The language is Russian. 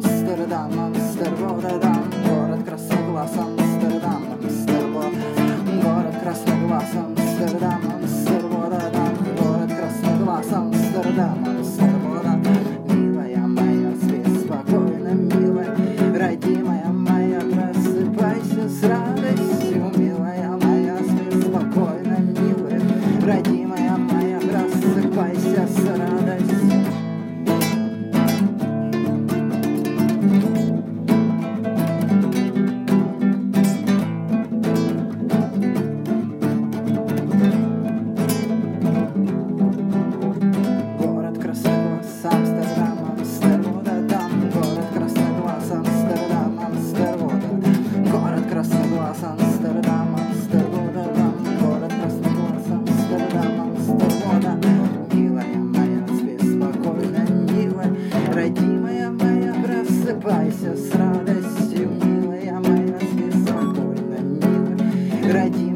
Амстердам, Амстерводадам, город красноглаз, Амстердам, Просыпайся с радостью, милая моя, с беспокойной милой. Родина